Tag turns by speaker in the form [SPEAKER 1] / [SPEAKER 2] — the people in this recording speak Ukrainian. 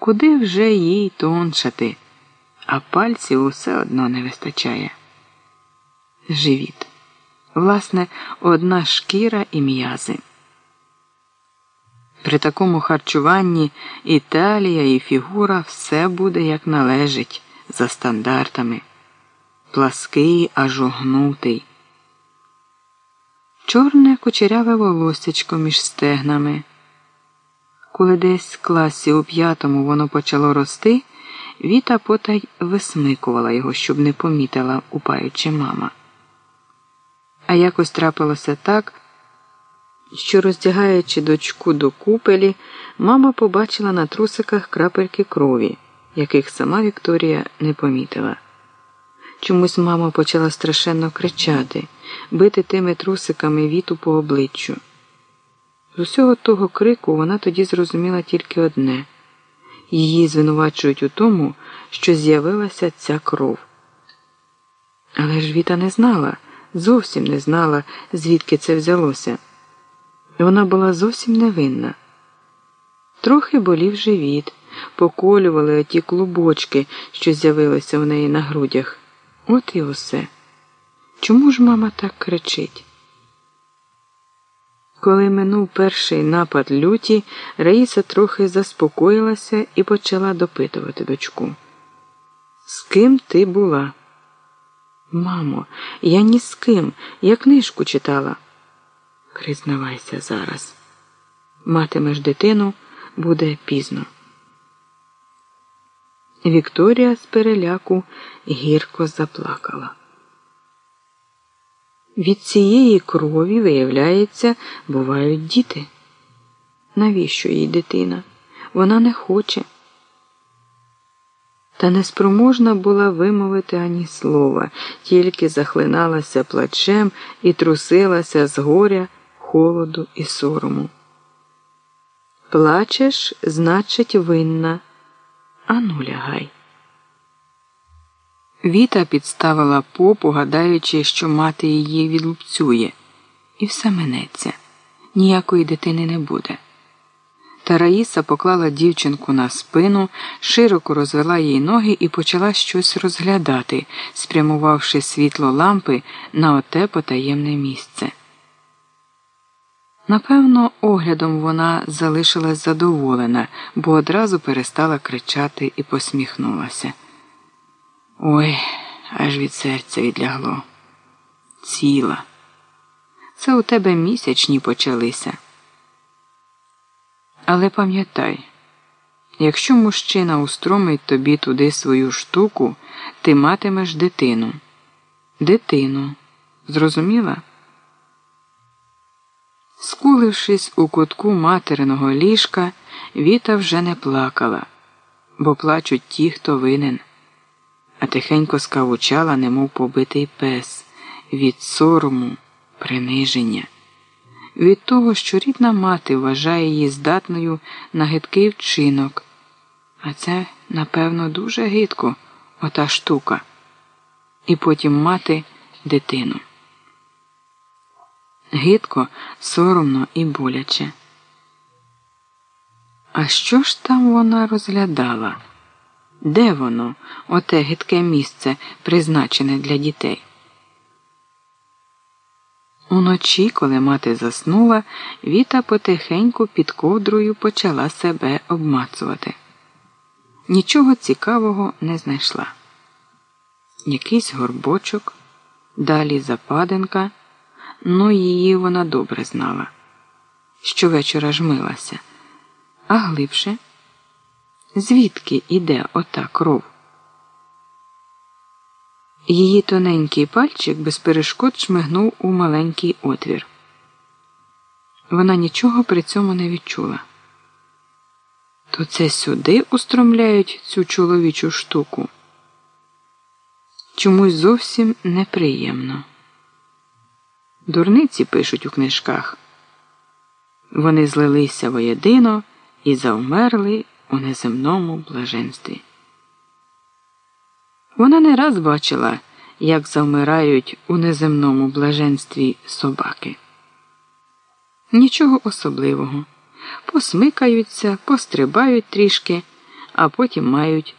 [SPEAKER 1] куди вже їй тоншати, а пальців усе одно не вистачає. Живіт. Власне, одна шкіра і м'язи. При такому харчуванні і талія, і фігура все буде як належить за стандартами. Плаский аж огнутий. Чорне кучеряве волосечко між стегнами. Коли десь в класі у п'ятому воно почало рости, Віта потай висмикувала його, щоб не помітила, упаючи мама. А якось трапилося так, що, роздягаючи дочку до купелі, мама побачила на трусиках крапельки крові, яких сама Вікторія не помітила. Чомусь мама почала страшенно кричати, бити тими трусиками віту по обличчю. З усього того крику вона тоді зрозуміла тільки одне її звинувачують у тому, що з'явилася ця кров. Але ж Віта не знала, зовсім не знала, звідки це взялося. Вона була зовсім невинна. Трохи болів живіт, поколювали оті клубочки, що з'явилися в неї на грудях. От і усе. Чому ж мама так кричить? Коли минув перший напад люті, Раїса трохи заспокоїлася і почала допитувати дочку. З ким ти була? Мамо, я ні з ким, я книжку читала. Признавайся зараз. Матимеш дитину, буде пізно. Вікторія з переляку гірко заплакала. Від цієї крові, виявляється, бувають діти. Навіщо їй дитина? Вона не хоче. Та неспроможна була вимовити ані слова, тільки захлиналася плачем і трусилася з горя, холоду і сорому. Плачеш, значить, винна. Ану лягай. Віта підставила попу, гадаючи, що мати її відлупцює, і все минеться. Ніякої дитини не буде. Та Раїса поклала дівчинку на спину, широко розвела їй ноги і почала щось розглядати, спрямувавши світло лампи на оте потаємне місце. Напевно, оглядом вона залишилась задоволена, бо одразу перестала кричати і посміхнулася. Ой, аж від серця відлягло. Ціла. Це у тебе місячні почалися. Але пам'ятай, якщо мужчина устромить тобі туди свою штуку, ти матимеш дитину. Дитину. Зрозуміла? Скулившись у кутку материного ліжка, Віта вже не плакала, бо плачуть ті, хто винен а тихенько скавучала, немов побитий пес, від сорому, приниження, від того, що рідна мати вважає її здатною на гидкий вчинок. А це, напевно, дуже гидко, ота штука, і потім мати дитину. Гидко, соромно і боляче. А що ж там вона розглядала? Де воно, оте гидке місце, призначене для дітей? Уночі, коли мати заснула, Віта потихеньку під ковдрою почала себе обмацувати. Нічого цікавого не знайшла. Якийсь горбочок, далі западинка, ну її вона добре знала. Щовечора жмилася, а глибше. Звідки іде ота кров? Її тоненький пальчик без перешкод шмигнув у маленький отвір. Вона нічого при цьому не відчула. То це сюди устромляють цю чоловічу штуку. Чомусь зовсім неприємно. Дурниці пишуть у книжках. Вони злилися воєдино і завмерли у неземному блаженстві. Вона не раз бачила, як завмирають у неземному блаженстві собаки. Нічого особливого. Посмикаються, пострибають трішки, а потім мають